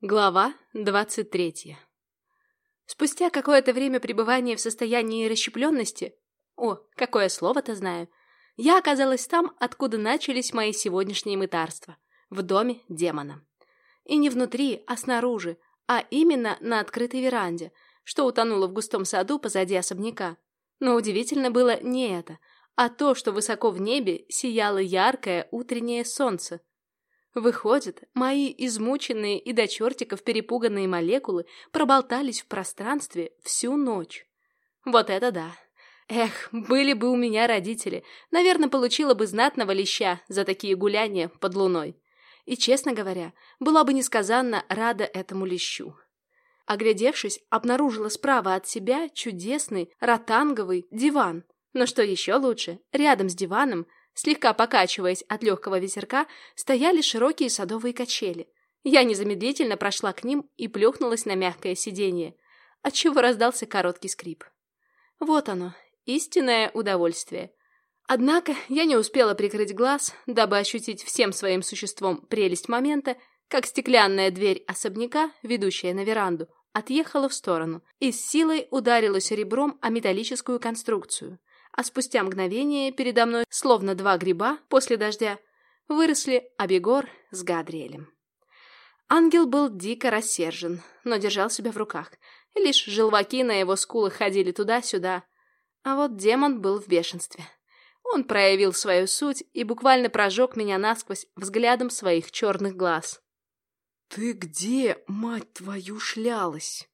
Глава двадцать третья Спустя какое-то время пребывания в состоянии расщепленности, о, какое слово-то знаю, я оказалась там, откуда начались мои сегодняшние мытарства, в доме демона. И не внутри, а снаружи, а именно на открытой веранде, что утонуло в густом саду позади особняка. Но удивительно было не это, а то, что высоко в небе сияло яркое утреннее солнце. Выходит, мои измученные и до чертиков перепуганные молекулы проболтались в пространстве всю ночь. Вот это да! Эх, были бы у меня родители, наверное, получила бы знатного леща за такие гуляния под луной. И, честно говоря, была бы несказанно рада этому лещу. Оглядевшись, обнаружила справа от себя чудесный ротанговый диван. Но что еще лучше, рядом с диваном, слегка покачиваясь от легкого ветерка, стояли широкие садовые качели. Я незамедлительно прошла к ним и плюхнулась на мягкое сиденье, отчего раздался короткий скрип. Вот оно, Истинное удовольствие. Однако я не успела прикрыть глаз, дабы ощутить всем своим существом прелесть момента, как стеклянная дверь особняка, ведущая на веранду, отъехала в сторону и с силой ударилась ребром о металлическую конструкцию. А спустя мгновение передо мной, словно два гриба после дождя, выросли Абегор с Гадриэлем. Ангел был дико рассержен, но держал себя в руках. Лишь желваки на его скулах ходили туда-сюда, а вот демон был в бешенстве. Он проявил свою суть и буквально прожег меня насквозь взглядом своих черных глаз. «Ты где, мать твою, шлялась?»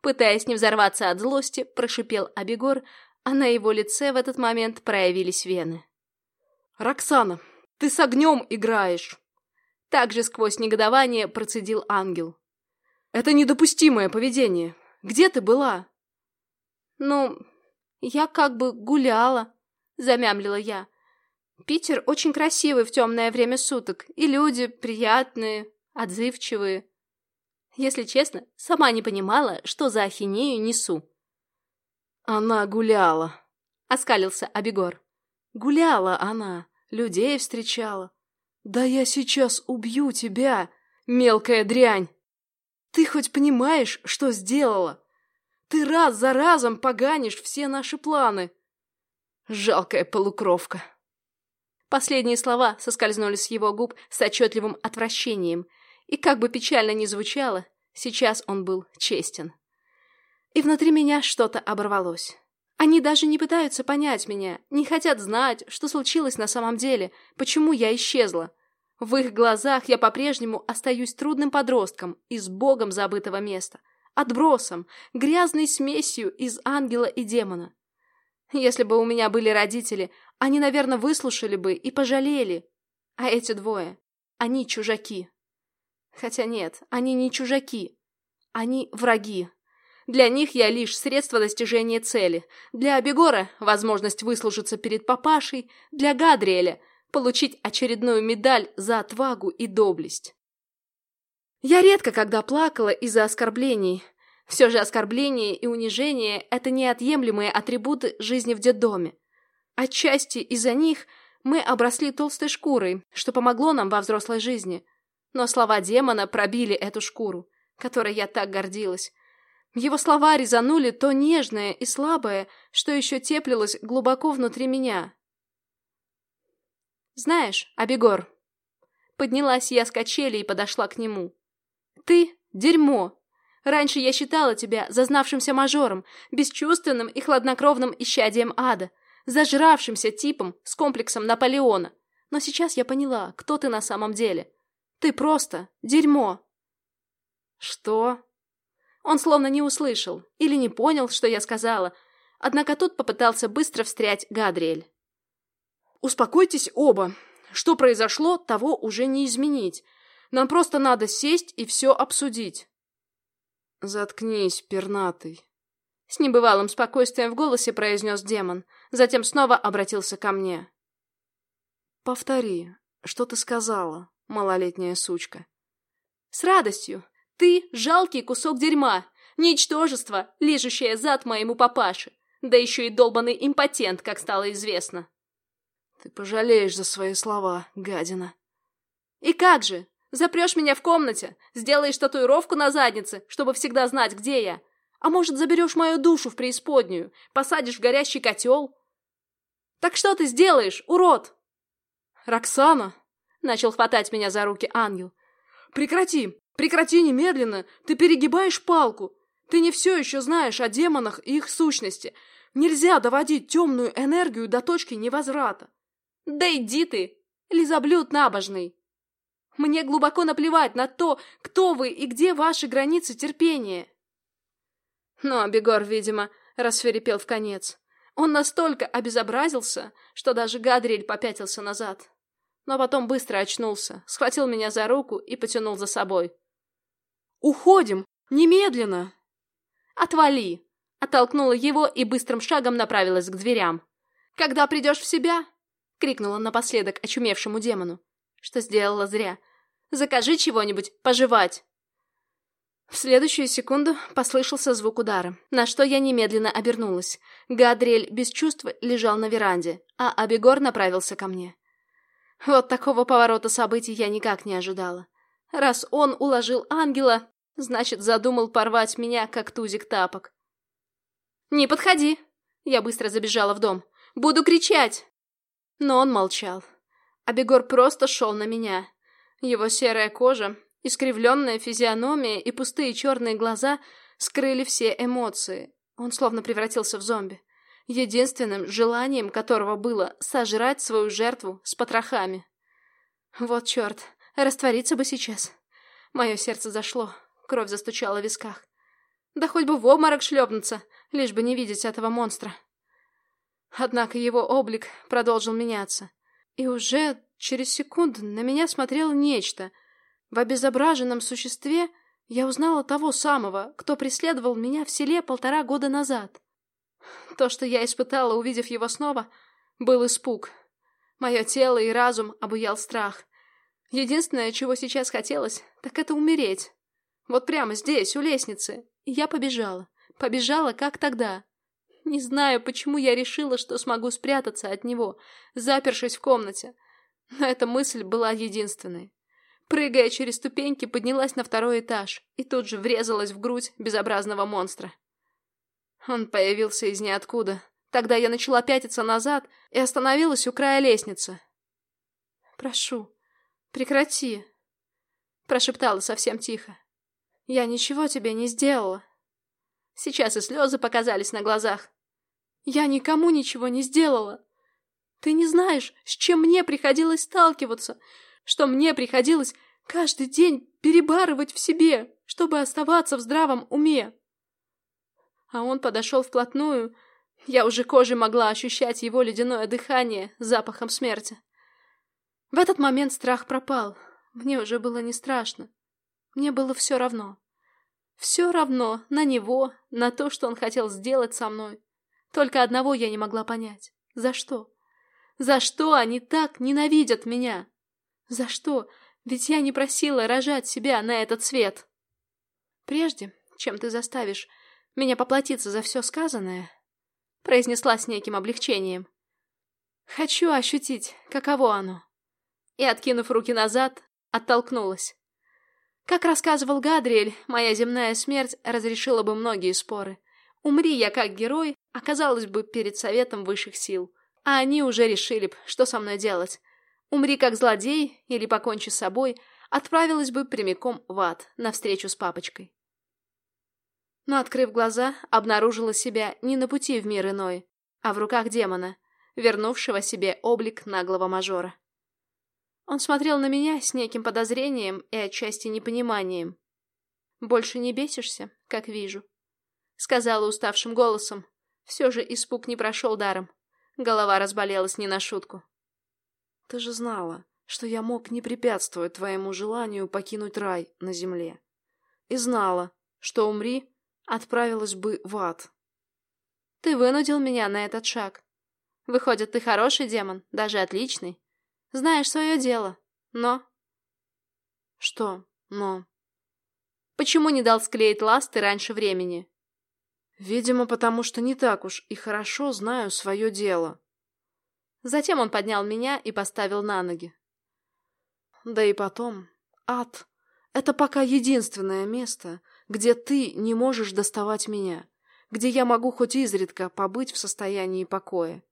Пытаясь не взорваться от злости, прошипел Абегор, а на его лице в этот момент проявились вены. «Роксана, ты с огнем играешь!» Также сквозь негодование процедил ангел. «Это недопустимое поведение. Где ты была?» «Ну, я как бы гуляла, замямлила я. Питер очень красивый в темное время суток, и люди приятные, отзывчивые. Если честно, сама не понимала, что за ахинею несу. Она гуляла, оскалился Абегор. Гуляла она, людей встречала. Да я сейчас убью тебя, мелкая дрянь. Ты хоть понимаешь, что сделала? Ты раз за разом поганишь все наши планы. Жалкая полукровка. Последние слова соскользнули с его губ с отчетливым отвращением, и как бы печально ни звучало, сейчас он был честен. И внутри меня что-то оборвалось. Они даже не пытаются понять меня, не хотят знать, что случилось на самом деле, почему я исчезла. В их глазах я по-прежнему остаюсь трудным подростком из богом забытого места — отбросом, грязной смесью из ангела и демона. Если бы у меня были родители, они, наверное, выслушали бы и пожалели. А эти двое, они чужаки. Хотя нет, они не чужаки. Они враги. Для них я лишь средство достижения цели. Для Абегора — возможность выслужиться перед папашей. Для Гадриэля — получить очередную медаль за отвагу и доблесть. Я редко когда плакала из-за оскорблений. Все же оскорбление и унижение – это неотъемлемые атрибуты жизни в детдоме. Отчасти из-за них мы обросли толстой шкурой, что помогло нам во взрослой жизни. Но слова демона пробили эту шкуру, которой я так гордилась. Его слова резанули то нежное и слабое, что еще теплилось глубоко внутри меня. «Знаешь, Абегор...» Поднялась я с качели и подошла к нему. Ты — дерьмо. Раньше я считала тебя зазнавшимся мажором, бесчувственным и хладнокровным исчадием ада, зажравшимся типом с комплексом Наполеона. Но сейчас я поняла, кто ты на самом деле. Ты просто дерьмо. Что? Он словно не услышал или не понял, что я сказала, однако тут попытался быстро встрять Гадриэль. Успокойтесь оба. Что произошло, того уже не изменить. Нам просто надо сесть и все обсудить. Заткнись, пернатый. С небывалым спокойствием в голосе произнес демон, затем снова обратился ко мне. Повтори, что ты сказала, малолетняя сучка. С радостью. Ты жалкий кусок дерьма, ничтожество, лижущее зад моему папаше, да еще и долбанный импотент, как стало известно. Ты пожалеешь за свои слова, гадина. И как же? Запрешь меня в комнате, сделаешь татуировку на заднице, чтобы всегда знать, где я. А может, заберешь мою душу в преисподнюю, посадишь в горящий котел? Так что ты сделаешь, урод? Роксана, начал хватать меня за руки ангел. Прекрати, прекрати немедленно, ты перегибаешь палку. Ты не все еще знаешь о демонах и их сущности. Нельзя доводить темную энергию до точки невозврата. Да иди ты, лизоблюд набожный. Мне глубоко наплевать на то, кто вы и где ваши границы терпения. Но Бегор, видимо, рассверепел в конец. Он настолько обезобразился, что даже Гадриэль попятился назад. Но потом быстро очнулся, схватил меня за руку и потянул за собой. «Уходим! Немедленно!» «Отвали!» Оттолкнула его и быстрым шагом направилась к дверям. «Когда придешь в себя?» — крикнула напоследок очумевшему демону. Что сделала зря. «Закажи чего-нибудь пожевать!» В следующую секунду послышался звук удара, на что я немедленно обернулась. Гадриэль без чувств лежал на веранде, а Абегор направился ко мне. Вот такого поворота событий я никак не ожидала. Раз он уложил ангела, значит, задумал порвать меня, как тузик тапок. «Не подходи!» Я быстро забежала в дом. «Буду кричать!» Но он молчал. Абегор просто шел на меня. Его серая кожа, искривленная физиономия и пустые черные глаза скрыли все эмоции. Он словно превратился в зомби, единственным желанием которого было сожрать свою жертву с потрохами. Вот черт, раствориться бы сейчас. Мое сердце зашло, кровь застучала в висках. Да хоть бы в обморок шлепнуться, лишь бы не видеть этого монстра. Однако его облик продолжил меняться. И уже через секунду на меня смотрело нечто. В обезображенном существе я узнала того самого, кто преследовал меня в селе полтора года назад. То, что я испытала, увидев его снова, был испуг. Мое тело и разум обуял страх. Единственное, чего сейчас хотелось, так это умереть. Вот прямо здесь, у лестницы. И я побежала. Побежала, как тогда. Не знаю, почему я решила, что смогу спрятаться от него, запершись в комнате. Но эта мысль была единственной. Прыгая через ступеньки, поднялась на второй этаж и тут же врезалась в грудь безобразного монстра. Он появился из ниоткуда. Тогда я начала пятиться назад и остановилась у края лестницы. «Прошу, прекрати», — прошептала совсем тихо. «Я ничего тебе не сделала». Сейчас и слезы показались на глазах. Я никому ничего не сделала. Ты не знаешь, с чем мне приходилось сталкиваться, что мне приходилось каждый день перебарывать в себе, чтобы оставаться в здравом уме. А он подошел вплотную. Я уже кожей могла ощущать его ледяное дыхание запахом смерти. В этот момент страх пропал. Мне уже было не страшно. Мне было все равно. Все равно на него, на то, что он хотел сделать со мной. Только одного я не могла понять. За что? За что они так ненавидят меня? За что? Ведь я не просила рожать себя на этот свет. Прежде, чем ты заставишь меня поплатиться за все сказанное, произнесла с неким облегчением. Хочу ощутить, каково оно. И, откинув руки назад, оттолкнулась. Как рассказывал Гадриэль, моя земная смерть разрешила бы многие споры. Умри я как герой, оказалась бы перед советом высших сил. А они уже решили б, что со мной делать. Умри как злодей или покончи с собой, отправилась бы прямиком в ад, навстречу с папочкой. Но, открыв глаза, обнаружила себя не на пути в мир иной, а в руках демона, вернувшего себе облик наглого мажора. Он смотрел на меня с неким подозрением и отчасти непониманием. «Больше не бесишься, как вижу», — сказала уставшим голосом. Все же испуг не прошел даром. Голова разболелась не на шутку. «Ты же знала, что я мог не препятствовать твоему желанию покинуть рай на земле. И знала, что умри, отправилась бы в ад». «Ты вынудил меня на этот шаг. Выходит, ты хороший демон, даже отличный. Знаешь свое дело. Но... Что «но»? Почему не дал склеить ласты раньше времени? Видимо, потому что не так уж и хорошо знаю свое дело. Затем он поднял меня и поставил на ноги. Да и потом, ад — это пока единственное место, где ты не можешь доставать меня, где я могу хоть изредка побыть в состоянии покоя.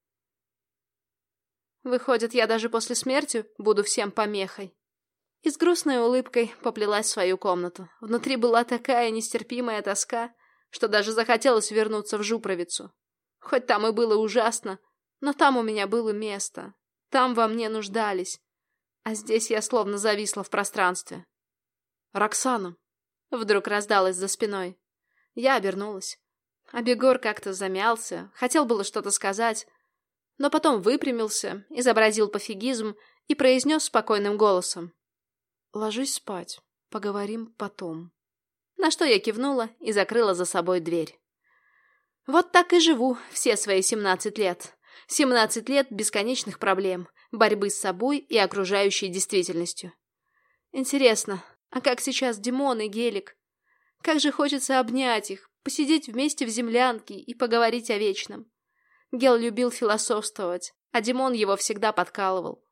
Выходит, я даже после смерти буду всем помехой. И с грустной улыбкой поплелась в свою комнату. Внутри была такая нестерпимая тоска, что даже захотелось вернуться в Жупровицу. Хоть там и было ужасно, но там у меня было место. Там во мне нуждались. А здесь я словно зависла в пространстве. «Роксана!» Вдруг раздалась за спиной. Я обернулась. А Бегор как-то замялся, хотел было что-то сказать, но потом выпрямился, изобразил пофигизм и произнес спокойным голосом. «Ложись спать. Поговорим потом». На что я кивнула и закрыла за собой дверь. Вот так и живу все свои семнадцать лет. Семнадцать лет бесконечных проблем, борьбы с собой и окружающей действительностью. Интересно, а как сейчас Димон и Гелик? Как же хочется обнять их, посидеть вместе в землянке и поговорить о вечном. Гел любил философствовать, а Димон его всегда подкалывал.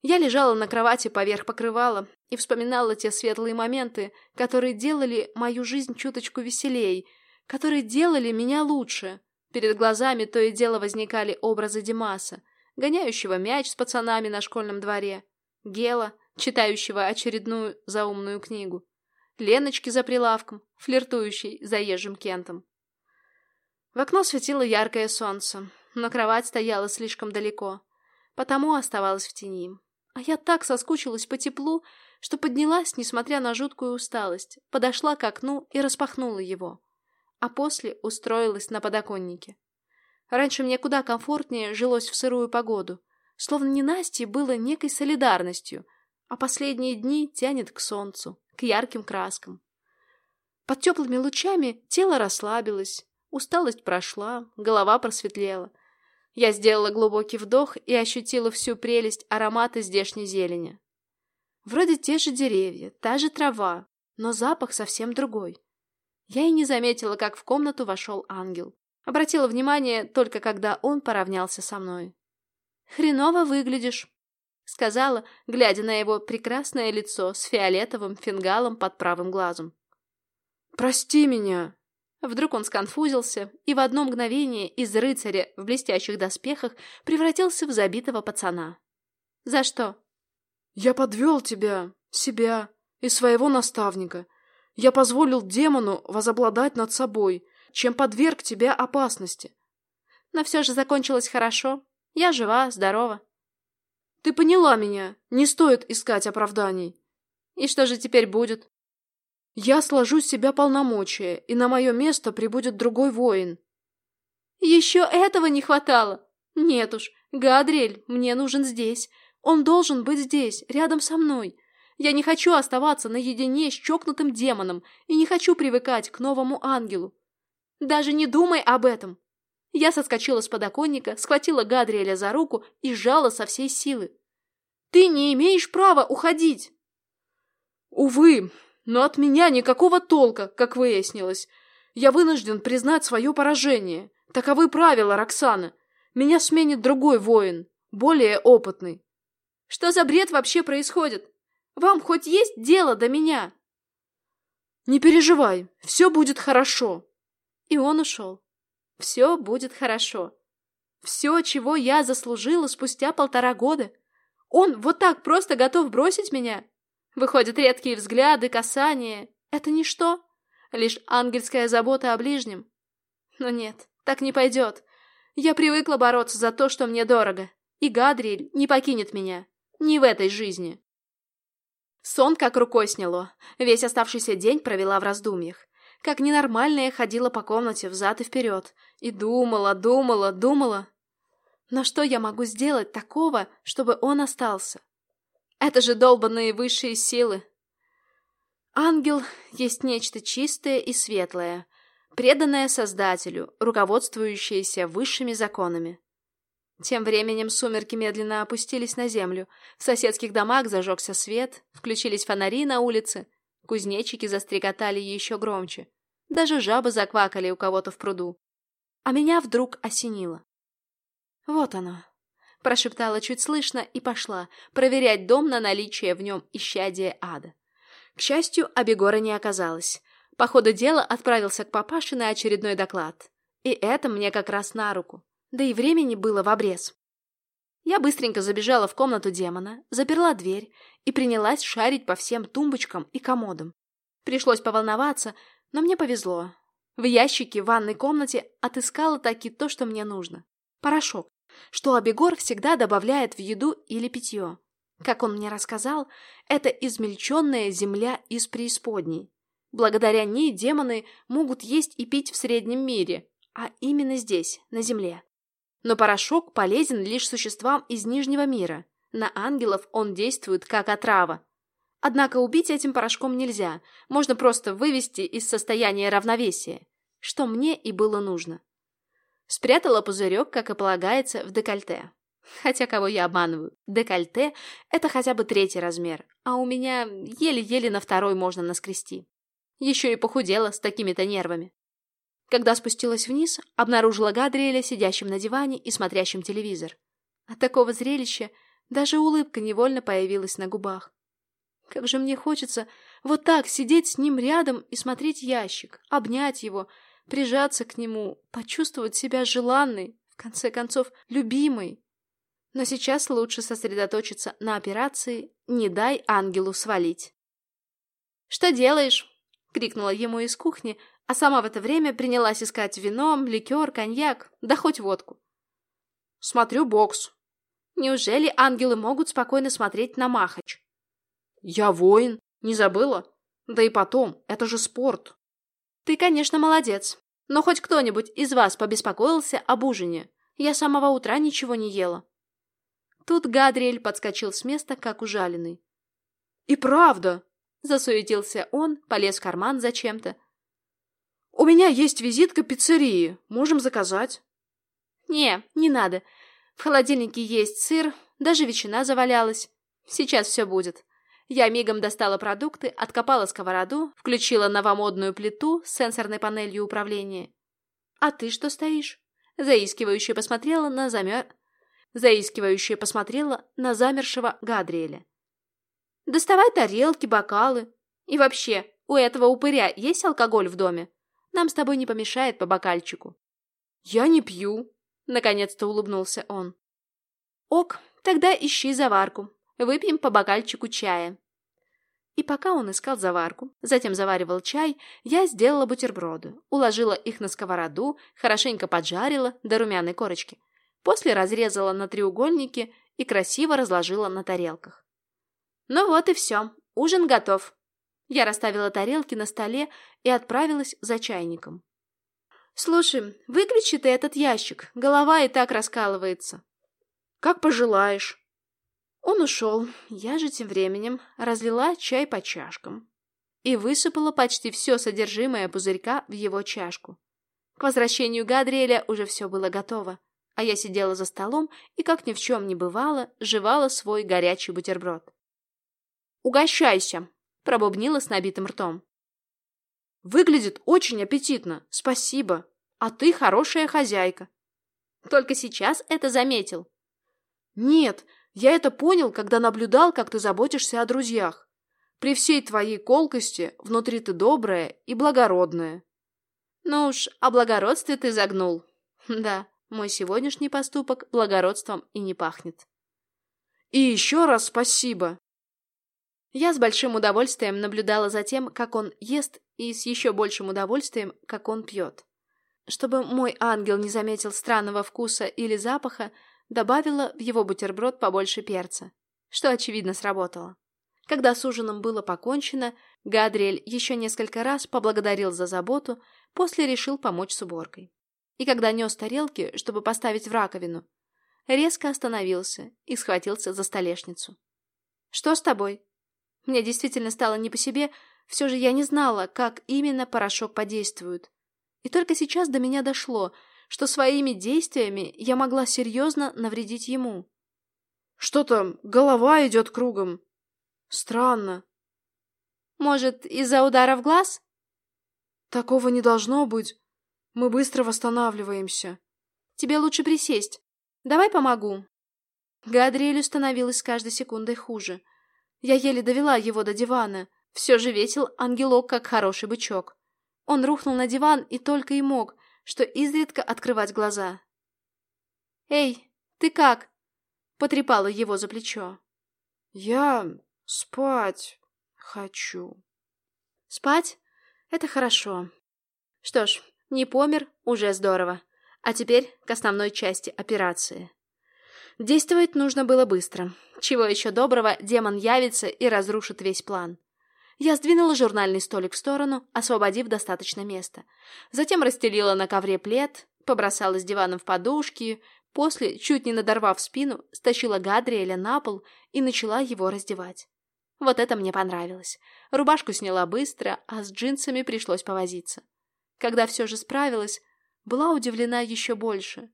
Я лежала на кровати поверх покрывала и вспоминала те светлые моменты, которые делали мою жизнь чуточку веселей, которые делали меня лучше. Перед глазами то и дело возникали образы Димаса, гоняющего мяч с пацанами на школьном дворе, Гела, читающего очередную заумную книгу, Леночки за прилавком, флиртующей заезжим Кентом. В окно светило яркое солнце, но кровать стояла слишком далеко, потому оставалась в тени. А я так соскучилась по теплу, что поднялась, несмотря на жуткую усталость, подошла к окну и распахнула его. А после устроилась на подоконнике. Раньше мне куда комфортнее жилось в сырую погоду, словно ненастье было некой солидарностью, а последние дни тянет к солнцу, к ярким краскам. Под теплыми лучами тело расслабилось, усталость прошла, голова просветлела — я сделала глубокий вдох и ощутила всю прелесть аромата здешней зелени. Вроде те же деревья, та же трава, но запах совсем другой. Я и не заметила, как в комнату вошел ангел. Обратила внимание только когда он поравнялся со мной. «Хреново выглядишь», — сказала, глядя на его прекрасное лицо с фиолетовым фингалом под правым глазом. «Прости меня», Вдруг он сконфузился и в одно мгновение из рыцаря в блестящих доспехах превратился в забитого пацана. «За что?» «Я подвел тебя, себя и своего наставника. Я позволил демону возобладать над собой, чем подверг тебя опасности». «Но все же закончилось хорошо. Я жива, здорова». «Ты поняла меня. Не стоит искать оправданий». «И что же теперь будет?» Я сложу с себя полномочия, и на мое место прибудет другой воин. Еще этого не хватало. Нет уж, Гадриэль мне нужен здесь. Он должен быть здесь, рядом со мной. Я не хочу оставаться наедине с чокнутым демоном и не хочу привыкать к новому ангелу. Даже не думай об этом. Я соскочила с подоконника, схватила Гадриэля за руку и сжала со всей силы. Ты не имеешь права уходить. Увы, но от меня никакого толка, как выяснилось. Я вынужден признать свое поражение. Таковы правила, Роксана. Меня сменит другой воин, более опытный. Что за бред вообще происходит? Вам хоть есть дело до меня? Не переживай, все будет хорошо. И он ушел. Все будет хорошо. Все, чего я заслужила спустя полтора года. Он вот так просто готов бросить меня? Выходят, редкие взгляды, касания — это ничто, лишь ангельская забота о ближнем. Но нет, так не пойдет. Я привыкла бороться за то, что мне дорого, и Гадриэль не покинет меня. Не в этой жизни. Сон как рукой сняло. Весь оставшийся день провела в раздумьях. Как ненормальная ходила по комнате взад и вперед. И думала, думала, думала. Но что я могу сделать такого, чтобы он остался? Это же долбанные высшие силы. Ангел есть нечто чистое и светлое, преданное Создателю, руководствующееся высшими законами. Тем временем сумерки медленно опустились на землю, в соседских домах зажегся свет, включились фонари на улице, кузнечики застрекотали еще громче, даже жабы заквакали у кого-то в пруду. А меня вдруг осенило. Вот оно, прошептала чуть слышно и пошла проверять дом на наличие в нем исчадия ада. К счастью, Абегора не оказалось. По ходу дела отправился к папаше на очередной доклад. И это мне как раз на руку. Да и времени было в обрез. Я быстренько забежала в комнату демона, заперла дверь и принялась шарить по всем тумбочкам и комодам. Пришлось поволноваться, но мне повезло. В ящике в ванной комнате отыскала таки то, что мне нужно. Порошок, что Абегор всегда добавляет в еду или питье. Как он мне рассказал, это измельченная земля из преисподней. Благодаря ней демоны могут есть и пить в среднем мире, а именно здесь, на земле. Но порошок полезен лишь существам из Нижнего мира. На ангелов он действует как отрава. Однако убить этим порошком нельзя, можно просто вывести из состояния равновесия, что мне и было нужно. Спрятала пузырек, как и полагается, в декольте. Хотя кого я обманываю? Декольте – это хотя бы третий размер, а у меня еле-еле на второй можно наскрести. Еще и похудела с такими-то нервами. Когда спустилась вниз, обнаружила Гадриэля сидящим на диване и смотрящим телевизор. От такого зрелища даже улыбка невольно появилась на губах. Как же мне хочется вот так сидеть с ним рядом и смотреть ящик, обнять его, прижаться к нему, почувствовать себя желанной, в конце концов, любимой. Но сейчас лучше сосредоточиться на операции «Не дай ангелу свалить». «Что делаешь?» — крикнула ему из кухни, а сама в это время принялась искать вино, ликер, коньяк, да хоть водку. «Смотрю бокс». «Неужели ангелы могут спокойно смотреть на Махач?» «Я воин, не забыла? Да и потом, это же спорт». «Ты, конечно, молодец, но хоть кто-нибудь из вас побеспокоился об ужине. Я с самого утра ничего не ела». Тут Гадриэль подскочил с места, как ужаленный. «И правда!» — засуетился он, полез в карман зачем-то, «У меня есть визитка пиццерии. Можем заказать». «Не, не надо. В холодильнике есть сыр, даже ветчина завалялась. Сейчас все будет». Я мигом достала продукты, откопала сковороду, включила новомодную плиту с сенсорной панелью управления. «А ты что стоишь?» Заискивающе посмотрела на замер... Заискивающе посмотрела на замершего Гадриэля. «Доставай тарелки, бокалы. И вообще, у этого упыря есть алкоголь в доме?» Нам с тобой не помешает по бокальчику». «Я не пью», — наконец-то улыбнулся он. «Ок, тогда ищи заварку. Выпьем по бокальчику чая». И пока он искал заварку, затем заваривал чай, я сделала бутерброды, уложила их на сковороду, хорошенько поджарила до румяной корочки. После разрезала на треугольники и красиво разложила на тарелках. Ну вот и все, ужин готов. Я расставила тарелки на столе и отправилась за чайником. «Слушай, выключи ты этот ящик, голова и так раскалывается». «Как пожелаешь». Он ушел, я же тем временем разлила чай по чашкам и высыпала почти все содержимое пузырька в его чашку. К возвращению Гадриэля уже все было готово, а я сидела за столом и, как ни в чем не бывало, жевала свой горячий бутерброд. «Угощайся!» пробубнила с набитым ртом. «Выглядит очень аппетитно, спасибо. А ты хорошая хозяйка». «Только сейчас это заметил». «Нет, я это понял, когда наблюдал, как ты заботишься о друзьях. При всей твоей колкости внутри ты добрая и благородная». «Ну уж, о благородстве ты загнул». «Да, мой сегодняшний поступок благородством и не пахнет». «И еще раз спасибо. Я с большим удовольствием наблюдала за тем, как он ест, и с еще большим удовольствием, как он пьет. Чтобы мой ангел не заметил странного вкуса или запаха, добавила в его бутерброд побольше перца, что, очевидно, сработало. Когда с ужином было покончено, Гадриэль еще несколько раз поблагодарил за заботу, после решил помочь с уборкой. И когда нес тарелки, чтобы поставить в раковину, резко остановился и схватился за столешницу. «Что с тобой?» Мне действительно стало не по себе, все же я не знала, как именно порошок подействует. И только сейчас до меня дошло, что своими действиями я могла серьезно навредить ему. Что-то голова идет кругом. Странно. Может, из-за удара в глаз? Такого не должно быть. Мы быстро восстанавливаемся. Тебе лучше присесть. Давай помогу. Гадриэлю становилось с каждой секундой хуже. Я еле довела его до дивана. Все же весил ангелок, как хороший бычок. Он рухнул на диван и только и мог, что изредка открывать глаза. «Эй, ты как?» — потрепала его за плечо. «Я спать хочу». «Спать? Это хорошо. Что ж, не помер, уже здорово. А теперь к основной части операции. Действовать нужно было быстро. Чего еще доброго, демон явится и разрушит весь план. Я сдвинула журнальный столик в сторону, освободив достаточно места. Затем расстелила на ковре плед, побросала с диваном в подушки, после, чуть не надорвав спину, стащила Гадриэля на пол и начала его раздевать. Вот это мне понравилось. Рубашку сняла быстро, а с джинсами пришлось повозиться. Когда все же справилась, была удивлена еще больше.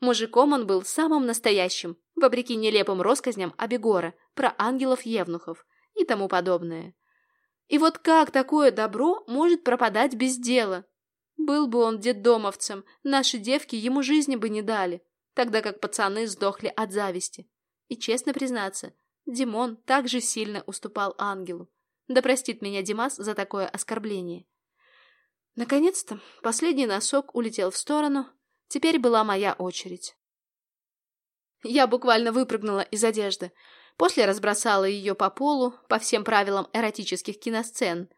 Мужиком он был самым настоящим, вопреки нелепым россказням Абегора про ангелов-евнухов и тому подобное. И вот как такое добро может пропадать без дела? Был бы он детдомовцем, наши девки ему жизни бы не дали, тогда как пацаны сдохли от зависти. И честно признаться, Димон также сильно уступал ангелу. Да простит меня Димас за такое оскорбление. Наконец-то последний носок улетел в сторону, теперь была моя очередь. Я буквально выпрыгнула из одежды, после разбросала ее по полу, по всем правилам эротических киносцен.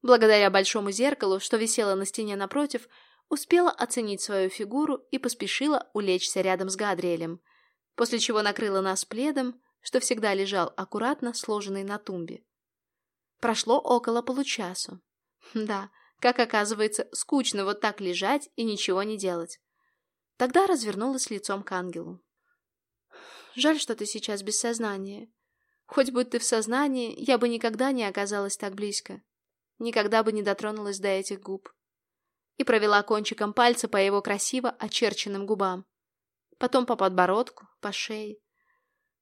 Благодаря большому зеркалу, что висело на стене напротив, успела оценить свою фигуру и поспешила улечься рядом с Гадриэлем, после чего накрыла нас пледом, что всегда лежал аккуратно сложенный на тумбе. Прошло около получасу. Да, как оказывается, скучно вот так лежать и ничего не делать. Тогда развернулась лицом к ангелу. «Жаль, что ты сейчас без сознания. Хоть будь ты в сознании, я бы никогда не оказалась так близко. Никогда бы не дотронулась до этих губ». И провела кончиком пальца по его красиво очерченным губам. Потом по подбородку, по шее.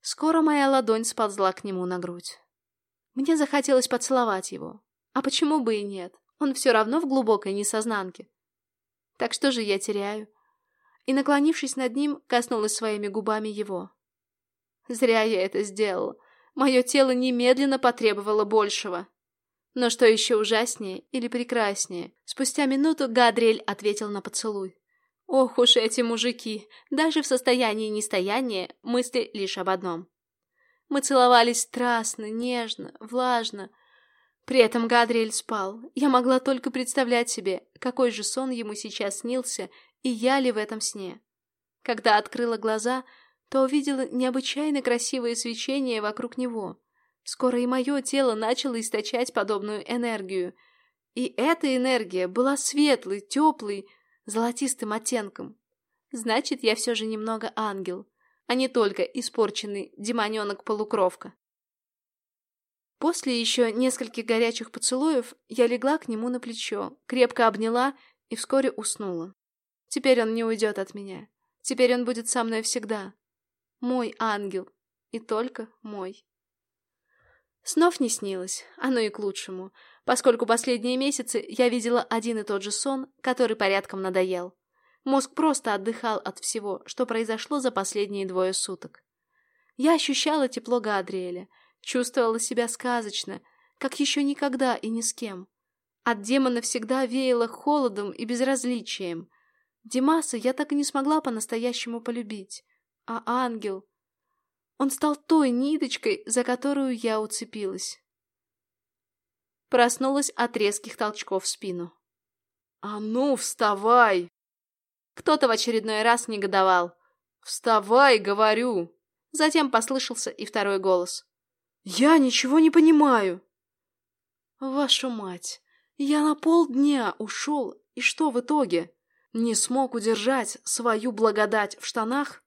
Скоро моя ладонь сползла к нему на грудь. Мне захотелось поцеловать его. А почему бы и нет? Он все равно в глубокой несознанке. Так что же я теряю? И, наклонившись над ним, коснулась своими губами его. Зря я это сделала. Мое тело немедленно потребовало большего. Но что еще ужаснее или прекраснее, спустя минуту Гадриэль ответил на поцелуй. Ох уж эти мужики! Даже в состоянии нестояния мысли лишь об одном. Мы целовались страстно, нежно, влажно, при этом Гадриэль спал. Я могла только представлять себе, какой же сон ему сейчас снился, и я ли в этом сне. Когда открыла глаза, то увидела необычайно красивое свечение вокруг него. Скоро и мое тело начало источать подобную энергию. И эта энергия была светлой, теплой, золотистым оттенком. Значит, я все же немного ангел, а не только испорченный демоненок-полукровка. После еще нескольких горячих поцелуев я легла к нему на плечо, крепко обняла и вскоре уснула. Теперь он не уйдет от меня. Теперь он будет со мной всегда. Мой ангел. И только мой. Снов не снилось, оно и к лучшему, поскольку последние месяцы я видела один и тот же сон, который порядком надоел. Мозг просто отдыхал от всего, что произошло за последние двое суток. Я ощущала тепло Гадриэля — Чувствовала себя сказочно, как еще никогда и ни с кем. От демона всегда веяло холодом и безразличием. Димаса я так и не смогла по-настоящему полюбить. А ангел... Он стал той ниточкой, за которую я уцепилась. Проснулась от резких толчков в спину. «А ну, вставай!» Кто-то в очередной раз негодовал. «Вставай, говорю!» Затем послышался и второй голос. «Я ничего не понимаю!» «Вашу мать! Я на полдня ушел, и что в итоге? Не смог удержать свою благодать в штанах?»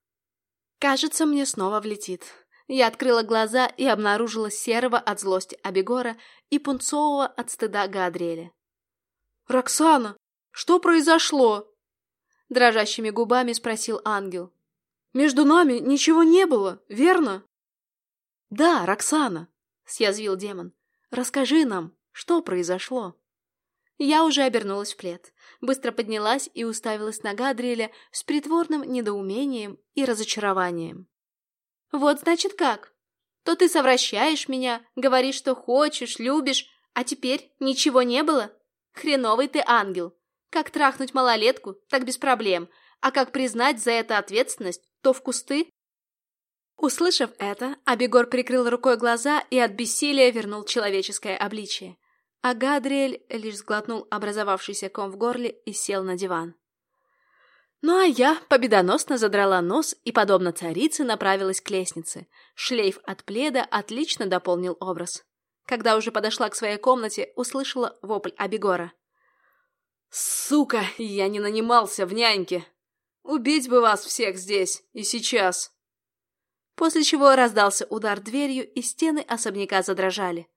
«Кажется, мне снова влетит». Я открыла глаза и обнаружила серого от злости Абегора и пунцового от стыда Гадриэля. «Роксана, что произошло?» Дрожащими губами спросил ангел. «Между нами ничего не было, верно?» «Да, Роксана!» — съязвил демон. «Расскажи нам, что произошло?» Я уже обернулась в плед, быстро поднялась и уставилась на Гадриэля с притворным недоумением и разочарованием. Вот значит как. То ты совращаешь меня, говоришь, что хочешь, любишь, а теперь ничего не было? Хреновый ты ангел. Как трахнуть малолетку, так без проблем, а как признать за это ответственность, то в кусты. Услышав это, Абегор прикрыл рукой глаза и от бессилия вернул человеческое обличие. А Гадриэль лишь сглотнул образовавшийся ком в горле и сел на диван. Ну а я победоносно задрала нос и, подобно царице, направилась к лестнице. Шлейф от пледа отлично дополнил образ. Когда уже подошла к своей комнате, услышала вопль Абегора. «Сука, я не нанимался в няньке! Убить бы вас всех здесь и сейчас!» После чего раздался удар дверью, и стены особняка задрожали.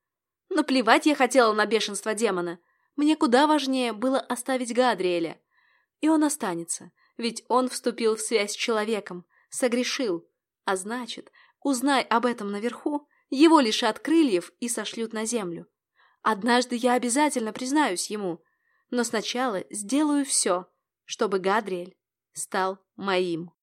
Но плевать я хотела на бешенство демона. Мне куда важнее было оставить Гадриэля. И он останется, ведь он вступил в связь с человеком, согрешил. А значит, узнай об этом наверху, его лишат крыльев и сошлют на землю. Однажды я обязательно признаюсь ему, но сначала сделаю все, чтобы Гадриэль стал моим.